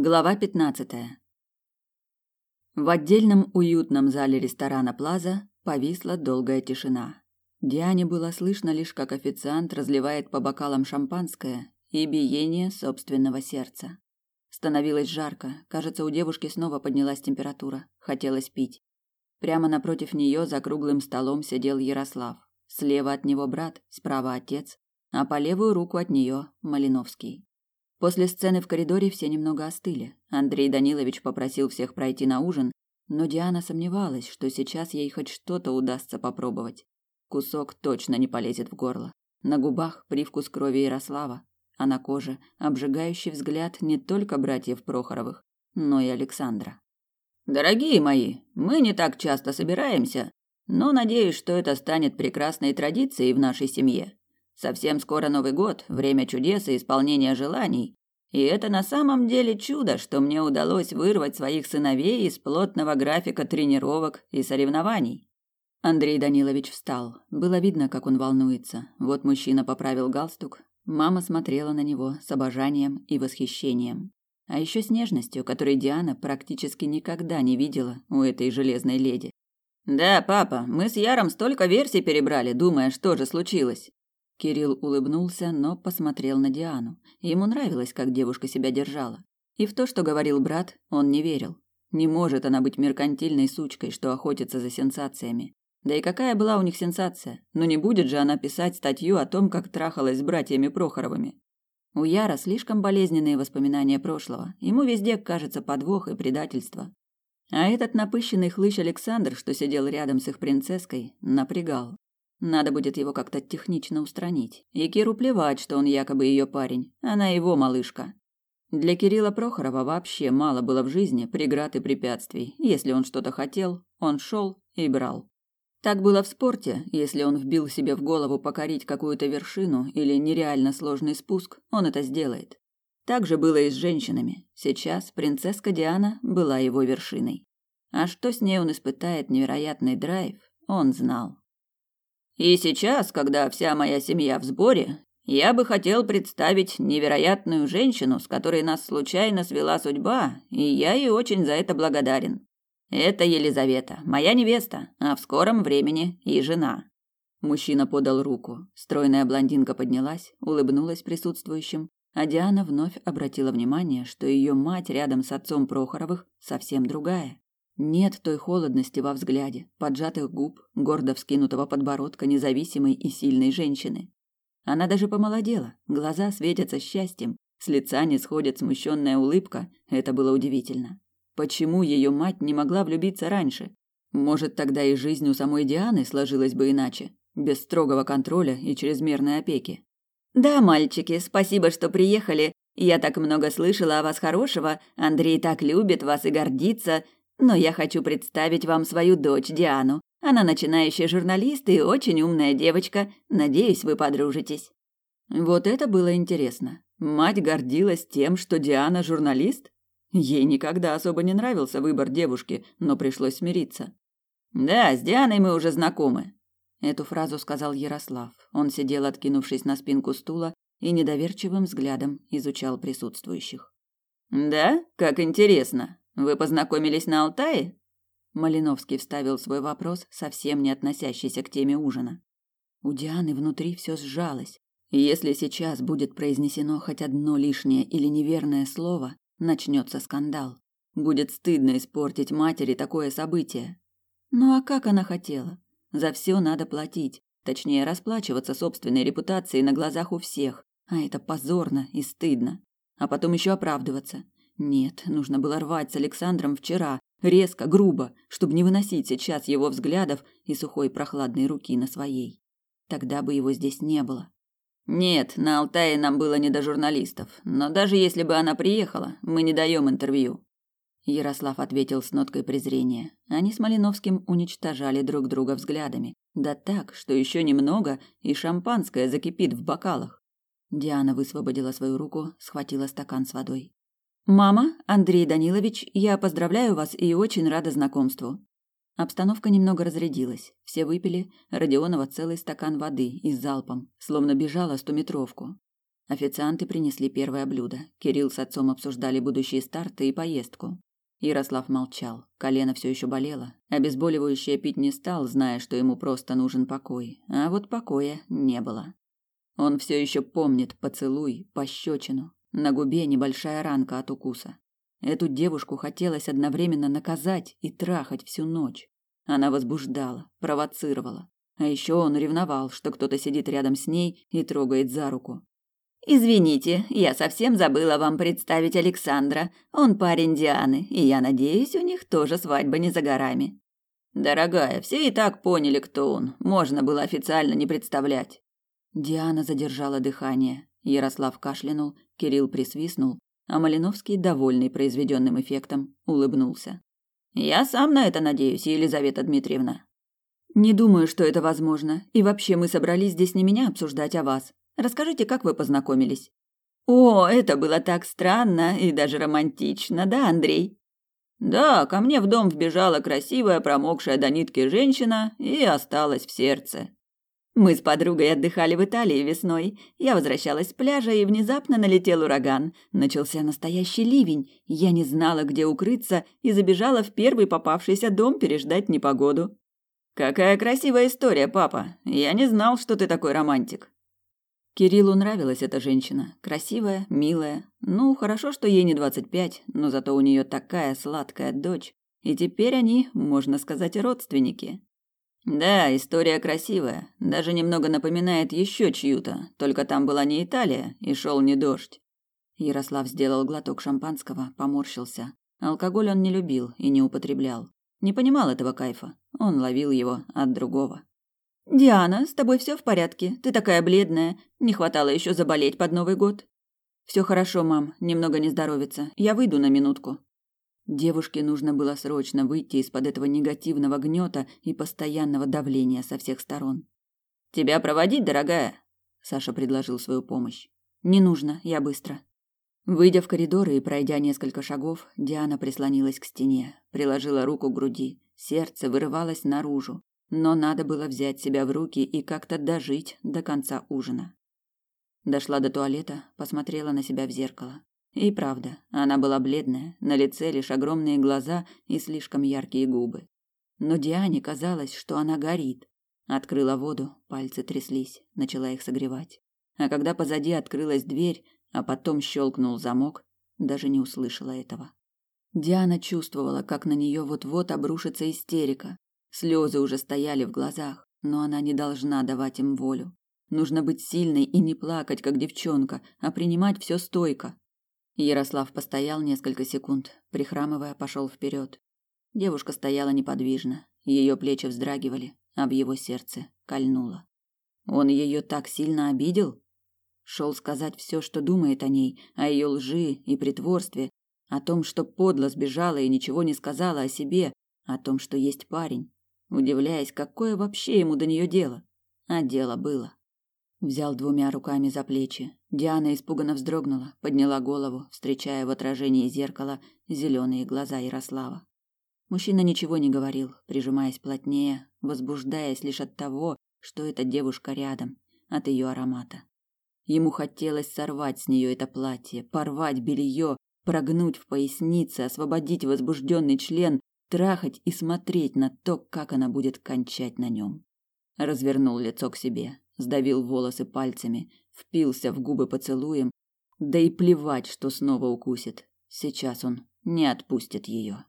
Глава 15. В отдельном уютном зале ресторана Плаза повисла долгая тишина. Диане было слышно лишь, как официант разливает по бокалам шампанское и биение собственного сердца. Становилось жарко, кажется, у девушки снова поднялась температура, хотелось пить. Прямо напротив нее за круглым столом сидел Ярослав. Слева от него брат, справа отец, а по левую руку от нее Малиновский. После сцены в коридоре все немного остыли. Андрей Данилович попросил всех пройти на ужин, но Диана сомневалась, что сейчас ей хоть что-то удастся попробовать. Кусок точно не полезет в горло. На губах привкус крови Ярослава, а на коже обжигающий взгляд не только братьев Прохоровых, но и Александра. Дорогие мои, мы не так часто собираемся, но надеюсь, что это станет прекрасной традицией в нашей семье. Совсем скоро Новый год, время чудес и исполнения желаний. И это на самом деле чудо, что мне удалось вырвать своих сыновей из плотного графика тренировок и соревнований. Андрей Данилович встал. Было видно, как он волнуется. Вот мужчина поправил галстук. Мама смотрела на него с обожанием и восхищением. А еще с нежностью, которой Диана практически никогда не видела у этой железной леди. «Да, папа, мы с Яром столько версий перебрали, думая, что же случилось. Кирилл улыбнулся, но посмотрел на Диану. Ему нравилось, как девушка себя держала. И в то, что говорил брат, он не верил. Не может она быть меркантильной сучкой, что охотится за сенсациями. Да и какая была у них сенсация? Но не будет же она писать статью о том, как трахалась с братьями Прохоровыми. У Яра слишком болезненные воспоминания прошлого. Ему везде кажется подвох и предательство. А этот напыщенный хлыщ Александр, что сидел рядом с их принцесской, напрягал. Надо будет его как-то технично устранить. И Киру плевать, что он якобы ее парень. Она его малышка. Для Кирилла Прохорова вообще мало было в жизни преград и препятствий. Если он что-то хотел, он шел и брал. Так было в спорте. Если он вбил себе в голову покорить какую-то вершину или нереально сложный спуск, он это сделает. Так же было и с женщинами. Сейчас принцесска Диана была его вершиной. А что с ней он испытает невероятный драйв, он знал. И сейчас, когда вся моя семья в сборе, я бы хотел представить невероятную женщину, с которой нас случайно свела судьба, и я ей очень за это благодарен. Это Елизавета, моя невеста, а в скором времени и жена. Мужчина подал руку. Стройная блондинка поднялась, улыбнулась присутствующим, а Диана вновь обратила внимание, что ее мать рядом с отцом Прохоровых совсем другая. Нет той холодности во взгляде, поджатых губ, гордо вскинутого подбородка независимой и сильной женщины. Она даже помолодела, глаза светятся счастьем, с лица не сходит смущенная улыбка. Это было удивительно. Почему ее мать не могла влюбиться раньше? Может, тогда и жизнь у самой Дианы сложилась бы иначе, без строгого контроля и чрезмерной опеки. Да, мальчики, спасибо, что приехали. Я так много слышала о вас хорошего. Андрей так любит вас и гордится. Но я хочу представить вам свою дочь Диану. Она начинающая журналист и очень умная девочка. Надеюсь, вы подружитесь. Вот это было интересно. Мать гордилась тем, что Диана журналист? Ей никогда особо не нравился выбор девушки, но пришлось смириться. Да, с Дианой мы уже знакомы. Эту фразу сказал Ярослав. Он сидел, откинувшись на спинку стула, и недоверчивым взглядом изучал присутствующих. Да, как интересно. Вы познакомились на Алтае? Малиновский вставил свой вопрос, совсем не относящийся к теме ужина. У Дианы внутри все сжалось. Если сейчас будет произнесено хоть одно лишнее или неверное слово, начнется скандал. Будет стыдно испортить матери такое событие. Ну а как она хотела? За все надо платить, точнее расплачиваться собственной репутацией на глазах у всех, а это позорно и стыдно. А потом еще оправдываться. Нет, нужно было рвать с Александром вчера, резко, грубо, чтобы не выносить сейчас его взглядов и сухой прохладной руки на своей. Тогда бы его здесь не было. Нет, на Алтае нам было не до журналистов, но даже если бы она приехала, мы не даем интервью. Ярослав ответил с ноткой презрения. Они с Малиновским уничтожали друг друга взглядами, да так, что еще немного и шампанское закипит в бокалах. Диана высвободила свою руку, схватила стакан с водой. Мама, Андрей Данилович, я поздравляю вас и очень рада знакомству. Обстановка немного разрядилась. Все выпили, Родионова целый стакан воды и залпом, словно бежала стометровку. Официанты принесли первое блюдо. Кирилл с отцом обсуждали будущие старты и поездку. Ярослав молчал. Колено все еще болело. Обезболивающее пить не стал, зная, что ему просто нужен покой. А вот покоя не было. Он все еще помнит поцелуй, пощечину. На губе небольшая ранка от укуса. Эту девушку хотелось одновременно наказать и трахать всю ночь. Она возбуждала, провоцировала. А еще он ревновал, что кто-то сидит рядом с ней и трогает за руку. Извините, я совсем забыла вам представить Александра. Он парень Дианы, и я надеюсь, у них тоже свадьба не за горами. Дорогая, все и так поняли, кто он. Можно было официально не представлять. Диана задержала дыхание. Ярослав кашлянул, Кирилл присвистнул, а Малиновский, довольный произведенным эффектом, улыбнулся. Я сам на это надеюсь, Елизавета Дмитриевна. Не думаю, что это возможно. И вообще мы собрались здесь не меня обсуждать, а вас. Расскажите, как вы познакомились? О, это было так странно и даже романтично, да, Андрей? Да, ко мне в дом вбежала красивая, промокшая до нитки женщина и осталась в сердце. Мы с подругой отдыхали в Италии весной. Я возвращалась с пляжа, и внезапно налетел ураган. Начался настоящий ливень. Я не знала, где укрыться, и забежала в первый попавшийся дом переждать непогоду. Какая красивая история, папа. Я не знал, что ты такой романтик. Кириллу нравилась эта женщина. Красивая, милая. Ну, хорошо, что ей не двадцать пять, но зато у нее такая сладкая дочь. И теперь они, можно сказать, родственники. Да, история красивая. Даже немного напоминает еще чью-то. Только там была не Италия и шел не дождь. Ярослав сделал глоток шампанского, поморщился. Алкоголь он не любил и не употреблял. Не понимал этого кайфа. Он ловил его от другого. Диана, с тобой все в порядке? Ты такая бледная. Не хватало еще заболеть под Новый год. Все хорошо, мам. Немного не здоровится. Я выйду на минутку. Девушке нужно было срочно выйти из-под этого негативного гнета и постоянного давления со всех сторон. Тебя проводить, дорогая? Саша предложил свою помощь. Не нужно, я быстро. Выйдя в коридор и пройдя несколько шагов, Диана прислонилась к стене, приложила руку к груди. Сердце вырывалось наружу. Но надо было взять себя в руки и как-то дожить до конца ужина. Дошла до туалета, посмотрела на себя в зеркало. И правда, она была бледная, на лице лишь огромные глаза и слишком яркие губы. Но Диане казалось, что она горит. Открыла воду, пальцы тряслись, начала их согревать. А когда позади открылась дверь, а потом щелкнул замок, даже не услышала этого. Диана чувствовала, как на нее вот-вот обрушится истерика, Слезы уже стояли в глазах, но она не должна давать им волю. Нужно быть сильной и не плакать, как девчонка, а принимать все стойко. Ярослав постоял несколько секунд, прихрамывая, пошел вперед. Девушка стояла неподвижно, ее плечи вздрагивали, а в его сердце кольнуло. Он ее так сильно обидел? Шел сказать все, что думает о ней, о ее лжи и притворстве, о том, что подло сбежала и ничего не сказала о себе, о том, что есть парень, удивляясь, какое вообще ему до нее дело. А дело было. Взял двумя руками за плечи. Диана испуганно вздрогнула, подняла голову, встречая в отражении зеркала зеленые глаза Ярослава. Мужчина ничего не говорил, прижимаясь плотнее, возбуждаясь лишь от того, что эта девушка рядом, от ее аромата. Ему хотелось сорвать с нее это платье, порвать белье, прогнуть в пояснице, освободить возбужденный член трахать и смотреть на то, как она будет кончать на нем. Развернул лицо к себе, сдавил волосы пальцами, впился в губы поцелуем, да и плевать, что снова укусит. Сейчас он не отпустит ее.